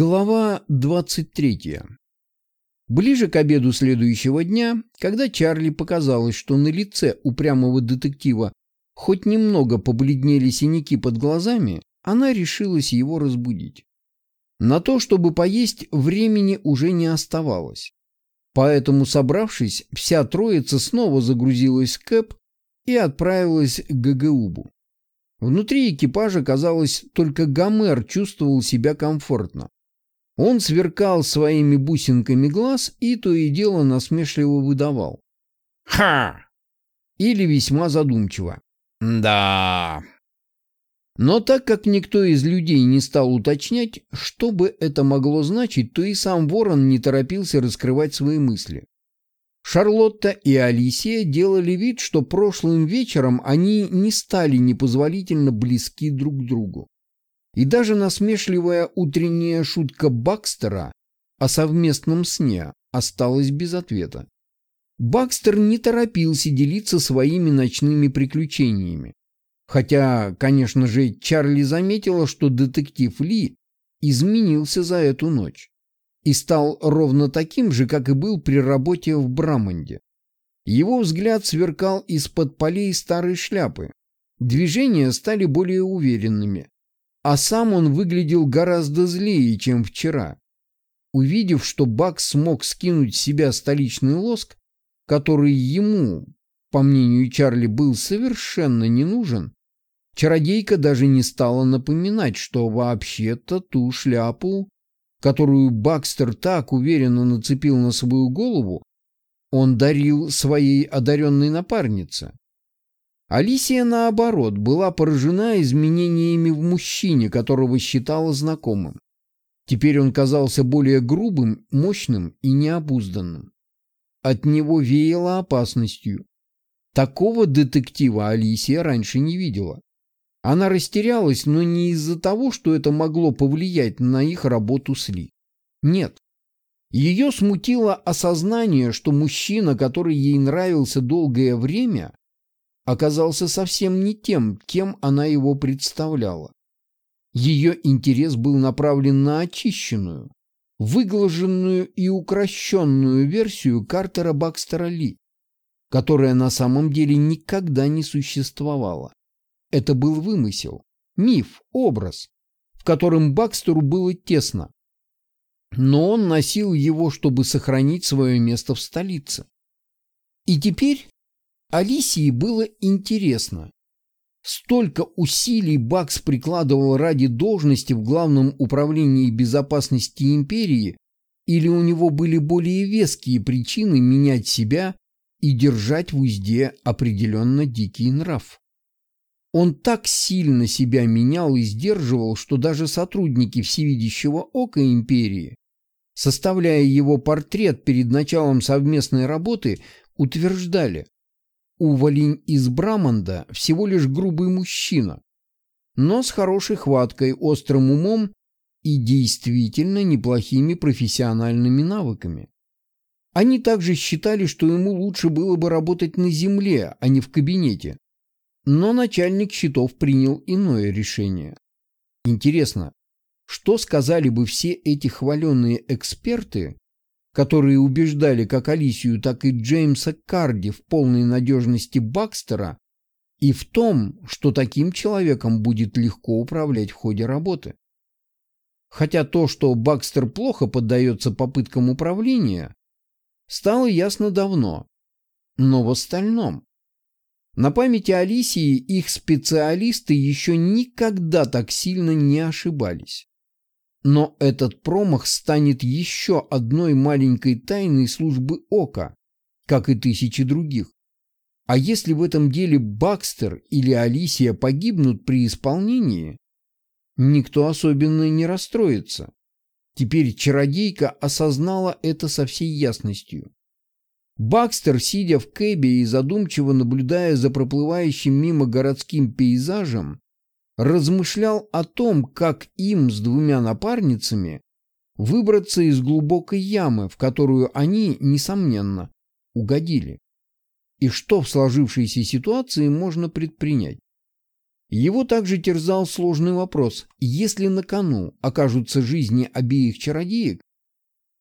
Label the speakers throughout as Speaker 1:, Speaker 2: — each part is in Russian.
Speaker 1: Глава 23. Ближе к обеду следующего дня, когда Чарли показалось, что на лице упрямого детектива хоть немного побледнели синяки под глазами, она решилась его разбудить. На то, чтобы поесть, времени уже не оставалось. Поэтому, собравшись, вся троица снова загрузилась в кэп и отправилась к ГГУБу. Внутри экипажа, казалось, только Гомер чувствовал себя комфортно. Он сверкал своими бусинками глаз и то и дело насмешливо выдавал. «Ха!» Или весьма задумчиво. «Да...» Но так как никто из людей не стал уточнять, что бы это могло значить, то и сам Ворон не торопился раскрывать свои мысли. Шарлотта и Алисия делали вид, что прошлым вечером они не стали непозволительно близки друг к другу. И даже насмешливая утренняя шутка Бакстера о совместном сне осталась без ответа. Бакстер не торопился делиться своими ночными приключениями. Хотя, конечно же, Чарли заметила, что детектив Ли изменился за эту ночь и стал ровно таким же, как и был при работе в Брамонде. Его взгляд сверкал из-под полей старой шляпы. Движения стали более уверенными, а сам он выглядел гораздо злее, чем вчера. Увидев, что Бак смог скинуть с себя столичный лоск, который ему, по мнению Чарли, был совершенно не нужен, чародейка даже не стала напоминать, что вообще-то ту шляпу, которую Бакстер так уверенно нацепил на свою голову, он дарил своей одаренной напарнице. Алисия, наоборот, была поражена изменениями в мужчине, которого считала знакомым. Теперь он казался более грубым, мощным и необузданным. От него веяло опасностью. Такого детектива Алисия раньше не видела. Она растерялась, но не из-за того, что это могло повлиять на их работу с Ли. Нет. Ее смутило осознание, что мужчина, который ей нравился долгое время, оказался совсем не тем, кем она его представляла. Ее интерес был направлен на очищенную, выглаженную и укращенную версию Картера Бакстера Ли, которая на самом деле никогда не существовала. Это был вымысел, миф, образ, в котором Бакстеру было тесно. Но он носил его, чтобы сохранить свое место в столице. И теперь Алисии было интересно. Столько усилий Бакс прикладывал ради должности в Главном управлении безопасности империи, или у него были более веские причины менять себя и держать в узде определенно дикий нрав. Он так сильно себя менял и сдерживал, что даже сотрудники всевидящего ока империи, составляя его портрет перед началом совместной работы, утверждали, Уволень из Брамонда всего лишь грубый мужчина, но с хорошей хваткой, острым умом и действительно неплохими профессиональными навыками. Они также считали, что ему лучше было бы работать на земле, а не в кабинете. Но начальник счетов принял иное решение. Интересно, что сказали бы все эти хваленные эксперты, которые убеждали как Алисию, так и Джеймса Карди в полной надежности Бакстера и в том, что таким человеком будет легко управлять в ходе работы. Хотя то, что Бакстер плохо поддается попыткам управления, стало ясно давно. Но в остальном. На памяти Алисии их специалисты еще никогда так сильно не ошибались. Но этот промах станет еще одной маленькой тайной службы Ока, как и тысячи других. А если в этом деле Бакстер или Алисия погибнут при исполнении, никто особенно не расстроится. Теперь чародейка осознала это со всей ясностью. Бакстер, сидя в кэбе и задумчиво наблюдая за проплывающим мимо городским пейзажем, размышлял о том, как им с двумя напарницами выбраться из глубокой ямы, в которую они, несомненно, угодили. И что в сложившейся ситуации можно предпринять? Его также терзал сложный вопрос. Если на кону окажутся жизни обеих чародеек,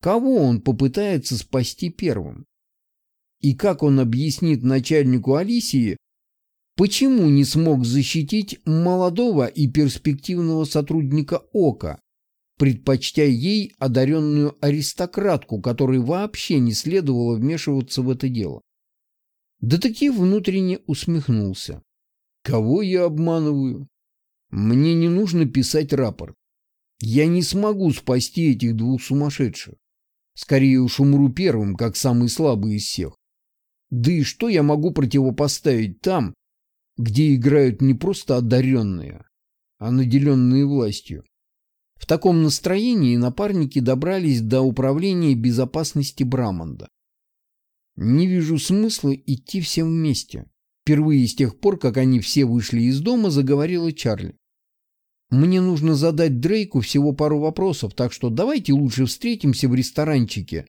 Speaker 1: кого он попытается спасти первым? И как он объяснит начальнику Алисии, почему не смог защитить молодого и перспективного сотрудника Ока, предпочтя ей одаренную аристократку, которой вообще не следовало вмешиваться в это дело? Детектив внутренне усмехнулся. Кого я обманываю? Мне не нужно писать рапорт. Я не смогу спасти этих двух сумасшедших. Скорее уж умру первым, как самый слабый из всех. Да и что я могу противопоставить там, где играют не просто одаренные, а наделенные властью? В таком настроении напарники добрались до управления безопасности Брамонда. Не вижу смысла идти всем вместе. Впервые с тех пор, как они все вышли из дома, заговорила Чарли. Мне нужно задать Дрейку всего пару вопросов, так что давайте лучше встретимся в ресторанчике,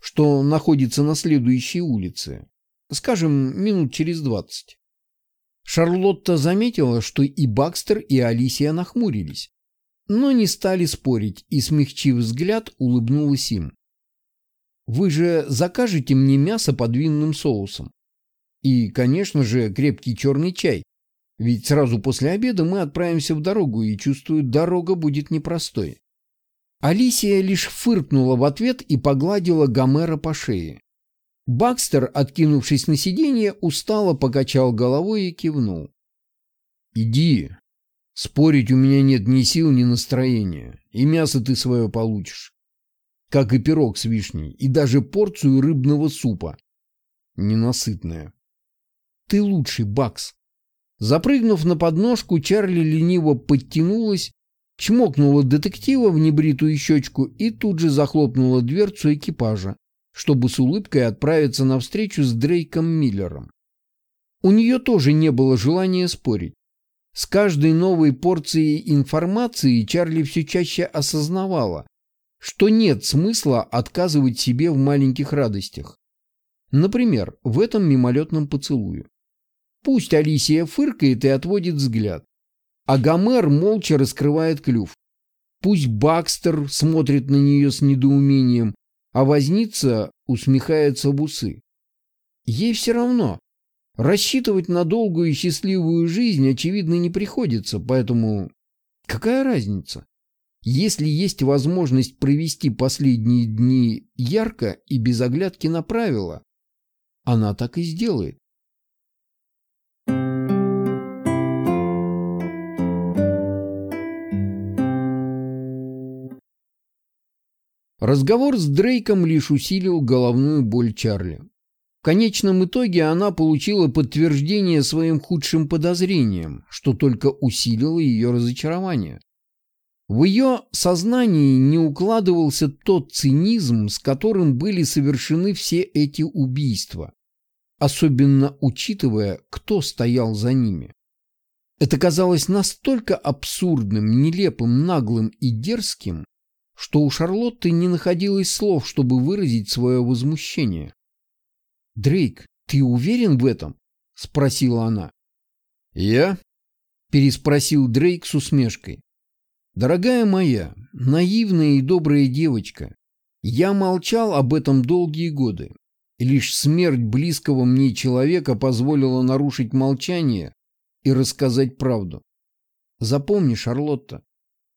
Speaker 1: что находится на следующей улице. Скажем, минут через двадцать. Шарлотта заметила, что и Бакстер, и Алисия нахмурились, но не стали спорить и, смягчив взгляд, улыбнулась им. «Вы же закажете мне мясо под винным соусом?» И, конечно же, крепкий черный чай. Ведь сразу после обеда мы отправимся в дорогу, и, чувствую, дорога будет непростой. Алисия лишь фыркнула в ответ и погладила Гомера по шее. Бакстер, откинувшись на сиденье, устало покачал головой и кивнул. «Иди. Спорить у меня нет ни сил, ни настроения. И мясо ты свое получишь. Как и пирог с вишней, и даже порцию рыбного супа. Ненасытная. Ты лучший, Бакс. Запрыгнув на подножку, Чарли лениво подтянулась, чмокнула детектива в небритую щечку и тут же захлопнула дверцу экипажа, чтобы с улыбкой отправиться на встречу с Дрейком Миллером. У нее тоже не было желания спорить. С каждой новой порцией информации Чарли все чаще осознавала, что нет смысла отказывать себе в маленьких радостях. Например, в этом мимолетном поцелуе. Пусть Алисия фыркает и отводит взгляд. А Гомер молча раскрывает клюв. Пусть Бакстер смотрит на нее с недоумением, а возница усмехается в усы. Ей все равно. Рассчитывать на долгую и счастливую жизнь, очевидно, не приходится, поэтому какая разница? Если есть возможность провести последние дни ярко и без оглядки на правила, она так и сделает. Разговор с Дрейком лишь усилил головную боль Чарли. В конечном итоге она получила подтверждение своим худшим подозрениям, что только усилило ее разочарование. В ее сознании не укладывался тот цинизм, с которым были совершены все эти убийства, особенно учитывая, кто стоял за ними. Это казалось настолько абсурдным, нелепым, наглым и дерзким, что у Шарлотты не находилось слов, чтобы выразить свое возмущение. «Дрейк, ты уверен в этом?» — спросила она. «Я?» — переспросил Дрейк с усмешкой. «Дорогая моя, наивная и добрая девочка, я молчал об этом долгие годы. Лишь смерть близкого мне человека позволила нарушить молчание и рассказать правду. Запомни, Шарлотта,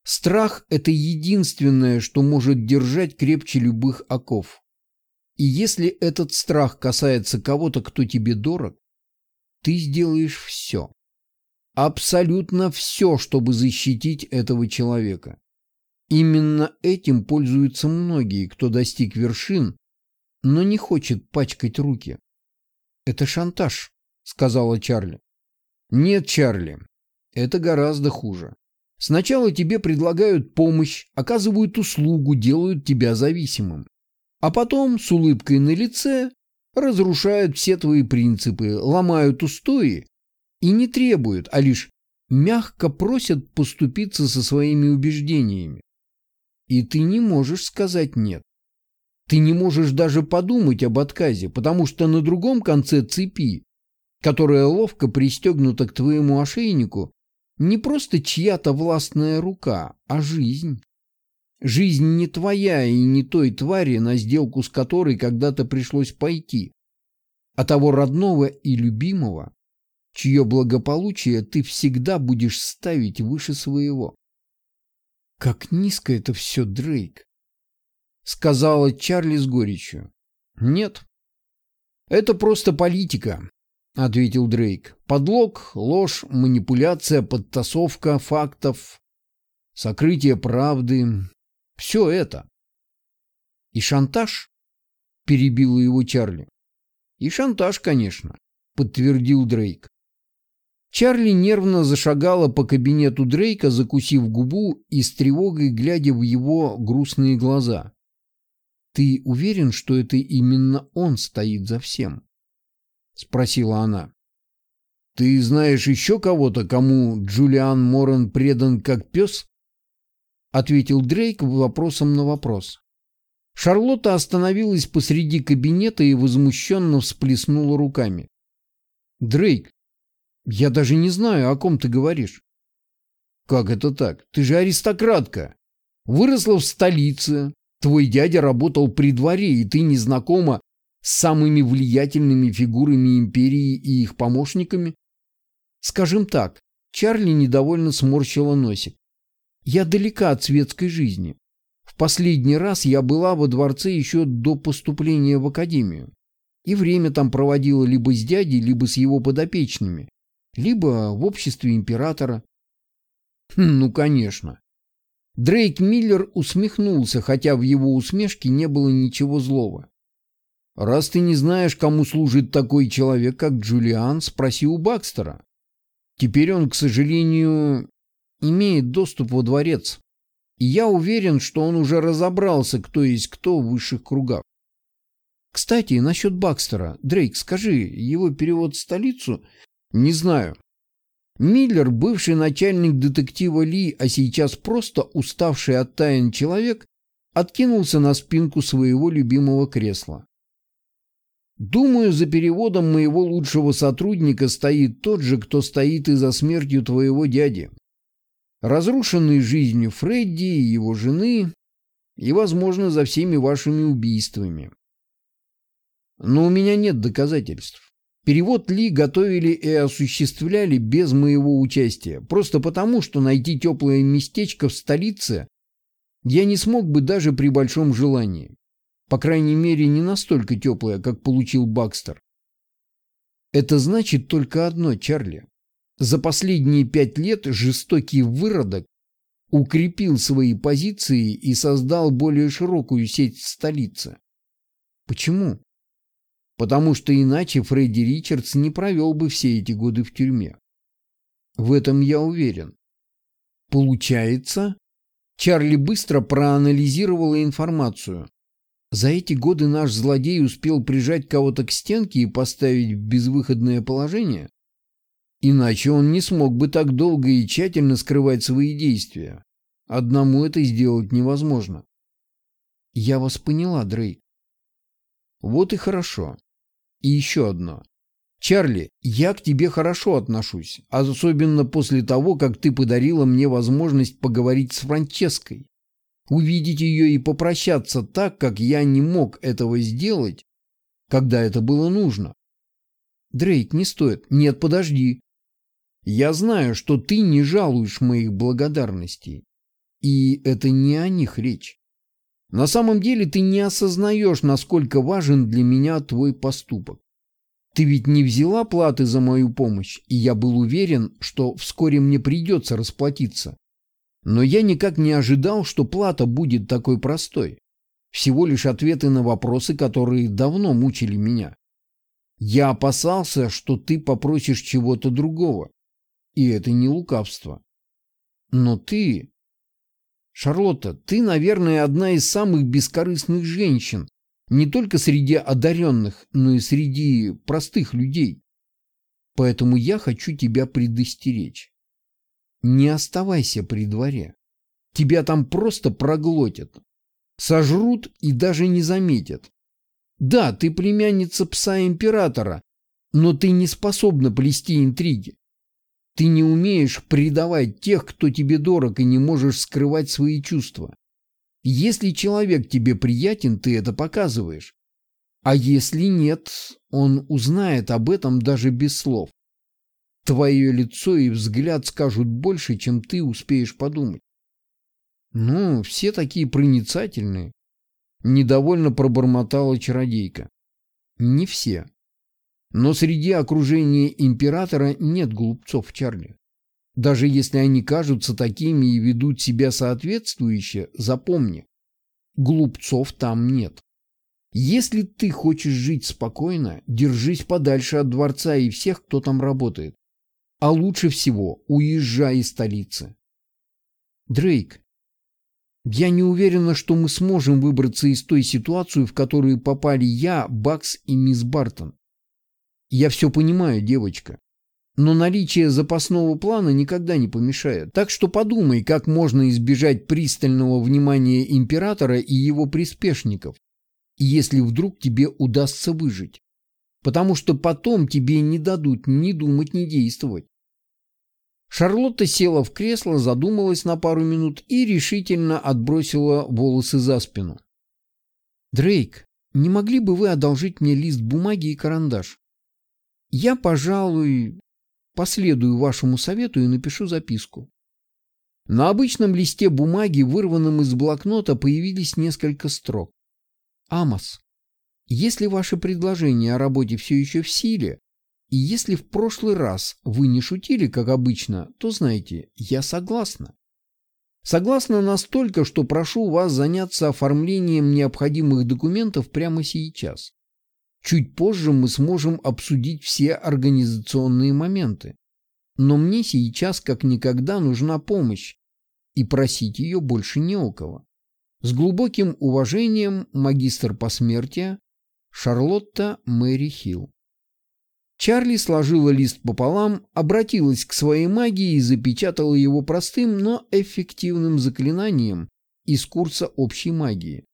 Speaker 1: Страх – это единственное, что может держать крепче любых оков. И если этот страх касается кого-то, кто тебе дорог, ты сделаешь все. Абсолютно все, чтобы защитить этого человека. Именно этим пользуются многие, кто достиг вершин, но не хочет пачкать руки. «Это шантаж», — сказала Чарли. «Нет, Чарли, это гораздо хуже. Сначала тебе предлагают помощь, оказывают услугу, делают тебя зависимым. А потом с улыбкой на лице разрушают все твои принципы, ломают устои и не требуют, а лишь мягко просят поступиться со своими убеждениями. И ты не можешь сказать «нет». Ты не можешь даже подумать об отказе, потому что на другом конце цепи, которая ловко пристегнута к твоему ошейнику, Не просто чья-то властная рука, а жизнь. Жизнь не твоя и не той твари, на сделку с которой когда-то пришлось пойти, а того родного и любимого, чье благополучие ты всегда будешь ставить выше своего. Как низко это все, Дрейк, сказала Чарли с горечью. Нет, это просто политика, ответил Дрейк. Подлог, ложь, манипуляция, подтасовка фактов, сокрытие правды. Все это. И шантаж? Перебила его Чарли. И шантаж, конечно, подтвердил Дрейк. Чарли нервно зашагала по кабинету Дрейка, закусив губу и с тревогой глядя в его грустные глаза. «Ты уверен, что это именно он стоит за всем?» — спросила она. «Ты знаешь еще кого-то, кому Джулиан Моран предан как пес?» — ответил Дрейк вопросом на вопрос. Шарлотта остановилась посреди кабинета и возмущенно всплеснула руками. «Дрейк, я даже не знаю, о ком ты говоришь». «Как это так? Ты же аристократка. Выросла в столице, Твой дядя работал при дворе, и ты не знакома с самыми влиятельными фигурами империи и их помощниками? Скажем так, Чарли недовольно сморщила носик. Я далека от светской жизни. В последний раз я была во дворце еще до поступления в академию. И время там проводила либо с дядей, либо с его подопечными, либо в обществе императора. Хм, ну, конечно. Дрейк Миллер усмехнулся, хотя в его усмешке не было ничего злого. «Раз ты не знаешь, кому служит такой человек, как Джулиан, спроси у Бакстера. Теперь он, к сожалению, имеет доступ во дворец. И я уверен, что он уже разобрался, кто есть кто в высших кругах. Кстати, насчет Бакстера. Дрейк, скажи, его перевод в столицу? Не знаю. Миллер, бывший начальник детектива Ли, а сейчас просто уставший от тайн человек, откинулся на спинку своего любимого кресла. «Думаю, за переводом моего лучшего сотрудника стоит тот же, кто стоит и за смертью твоего дяди. Разрушенный жизнью Фредди и его жены, и, возможно, за всеми вашими убийствами. Но у меня нет доказательств. Перевод Ли готовили и осуществляли без моего участия, просто потому, что найти теплое местечко в столице я не смог бы даже при большом желании. По крайней мере, не настолько теплое, как получил Бакстер. Это значит только одно, Чарли. За последние пять лет жестокий выродок укрепил свои позиции и создал более широкую сеть в столице. Почему? потому что иначе Фредди Ричардс не провел бы все эти годы в тюрьме. В этом я уверен. Получается, Чарли быстро проанализировала информацию. За эти годы наш злодей успел прижать кого-то к стенке и поставить в безвыходное положение? Иначе он не смог бы так долго и тщательно скрывать свои действия. Одному это сделать невозможно. Я вас поняла, Дрейк. Вот и хорошо. И еще одно. Чарли, я к тебе хорошо отношусь, особенно после того, как ты подарила мне возможность поговорить с Франческой, увидеть ее и попрощаться так, как я не мог этого сделать, когда это было нужно. Дрейк, не стоит. Нет, подожди. Я знаю, что ты не жалуешь моих благодарностей. И это не о них речь. На самом деле ты не осознаешь, насколько важен для меня твой поступок. Ты ведь не взяла платы за мою помощь, и я был уверен, что вскоре мне придется расплатиться. Но я никак не ожидал, что плата будет такой простой. Всего лишь ответы на вопросы, которые давно мучили меня. Я опасался, что ты попросишь чего-то другого. И это не лукавство. Но ты... Шарлотта, ты, наверное, одна из самых бескорыстных женщин, не только среди одаренных, но и среди простых людей. Поэтому я хочу тебя предостеречь. Не оставайся при дворе. Тебя там просто проглотят. Сожрут и даже не заметят. Да, ты племянница пса императора, но ты не способна плести интриги. Ты не умеешь предавать тех, кто тебе дорог, и не можешь скрывать свои чувства. Если человек тебе приятен, ты это показываешь. А если нет, он узнает об этом даже без слов. Твое лицо и взгляд скажут больше, чем ты успеешь подумать. Ну, все такие проницательные. Недовольно пробормотала чародейка. Не все. Но среди окружения императора нет глупцов, Чарли. Даже если они кажутся такими и ведут себя соответствующе, запомни, глупцов там нет. Если ты хочешь жить спокойно, держись подальше от дворца и всех, кто там работает. А лучше всего уезжай из столицы. Дрейк, я не уверена, что мы сможем выбраться из той ситуации, в которую попали я, Бакс и мисс Бартон. Я все понимаю, девочка. Но наличие запасного плана никогда не помешает. Так что подумай, как можно избежать пристального внимания императора и его приспешников, если вдруг тебе удастся выжить. Потому что потом тебе не дадут ни думать, ни действовать. Шарлотта села в кресло, задумалась на пару минут и решительно отбросила волосы за спину. «Дрейк, не могли бы вы одолжить мне лист бумаги и карандаш? Я, пожалуй, последую вашему совету и напишу записку. На обычном листе бумаги, вырванном из блокнота, появились несколько строк. Амос, если ваше предложение о работе все еще в силе, и если в прошлый раз вы не шутили, как обычно, то знайте, я согласна. Согласна настолько, что прошу вас заняться оформлением необходимых документов прямо сейчас. Чуть позже мы сможем обсудить все организационные моменты. Но мне сейчас как никогда нужна помощь, и просить ее больше не у кого. С глубоким уважением магистр посмертия Шарлотта Мэри Хилл. Чарли сложила лист пополам, обратилась к своей магии и запечатала его простым, но эффективным заклинанием из курса общей магии.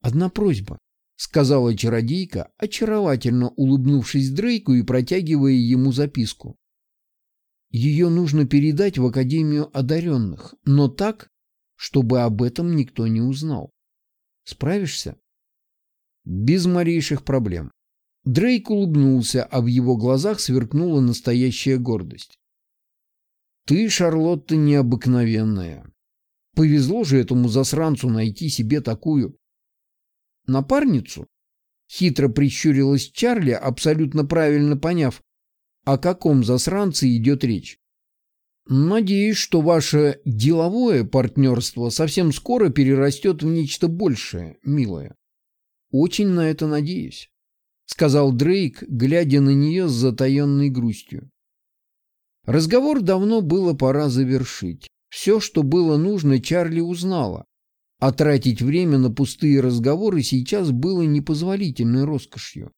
Speaker 1: Одна просьба. — сказала чародейка, очаровательно улыбнувшись Дрейку и протягивая ему записку. «Ее нужно передать в Академию одаренных, но так, чтобы об этом никто не узнал. Справишься?» «Без малейших проблем». Дрейк улыбнулся, а в его глазах сверкнула настоящая гордость. «Ты, Шарлотта, необыкновенная. Повезло же этому засранцу найти себе такую Напарницу? Хитро прищурилась Чарли, абсолютно правильно поняв, о каком засранце идет речь. Надеюсь, что ваше деловое партнерство совсем скоро перерастет в нечто большее, милая. Очень на это надеюсь, сказал Дрейк, глядя на нее с затаенной грустью. Разговор давно было пора завершить. Все, что было нужно, Чарли узнала, а тратить время на пустые разговоры сейчас было непозволительной роскошью.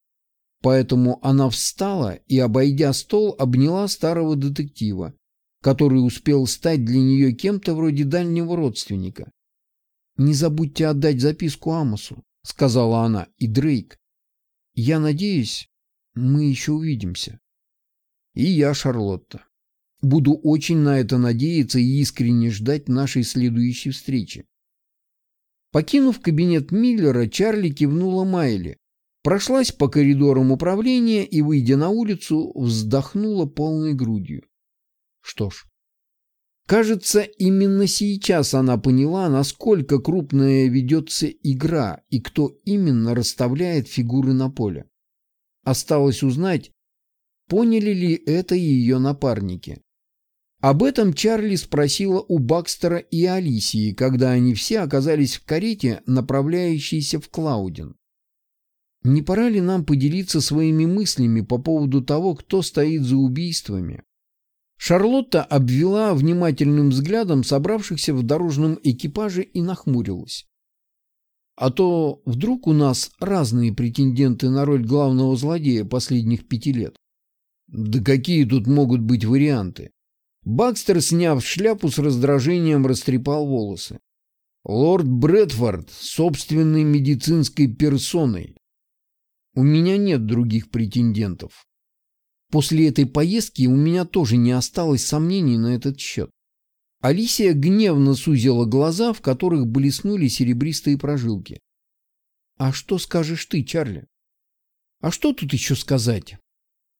Speaker 1: Поэтому она встала и, обойдя стол, обняла старого детектива, который успел стать для нее кем-то вроде дальнего родственника. «Не забудьте отдать записку Амосу», — сказала она, — «и Дрейк. Я надеюсь, мы еще увидимся». «И я, Шарлотта. Буду очень на это надеяться и искренне ждать нашей следующей встречи. Покинув кабинет Миллера, Чарли кивнула Майли. Прошлась по коридорам управления и, выйдя на улицу, вздохнула полной грудью. Что ж, кажется, именно сейчас она поняла, насколько крупная ведется игра и кто именно расставляет фигуры на поле. Осталось узнать, поняли ли это ее напарники. Об этом Чарли спросила у Бакстера и Алисии, когда они все оказались в карете, направляющейся в Клаудин. Не пора ли нам поделиться своими мыслями по поводу того, кто стоит за убийствами? Шарлотта обвела внимательным взглядом собравшихся в дорожном экипаже и нахмурилась. А то вдруг у нас разные претенденты на роль главного злодея последних пяти лет. Да какие тут могут быть варианты? Бакстер, сняв шляпу, с раздражением растрепал волосы. «Лорд Брэдфорд собственной медицинской персоной. У меня нет других претендентов. После этой поездки у меня тоже не осталось сомнений на этот счет. Алисия гневно сузила глаза, в которых блеснули серебристые прожилки. «А что скажешь ты, Чарли?» «А что тут еще сказать?»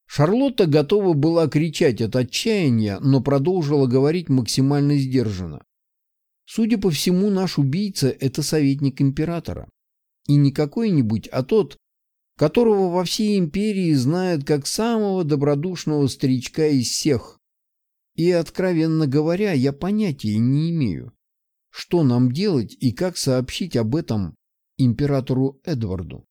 Speaker 1: Шарлотта готова была кричать от отчаяния, но продолжила говорить максимально сдержанно. Судя по всему, наш убийца – это советник императора. И не какой-нибудь, а тот, которого во всей империи знают как самого добродушного старичка из всех. И, откровенно говоря, я понятия не имею, что нам делать и как сообщить об этом императору Эдварду.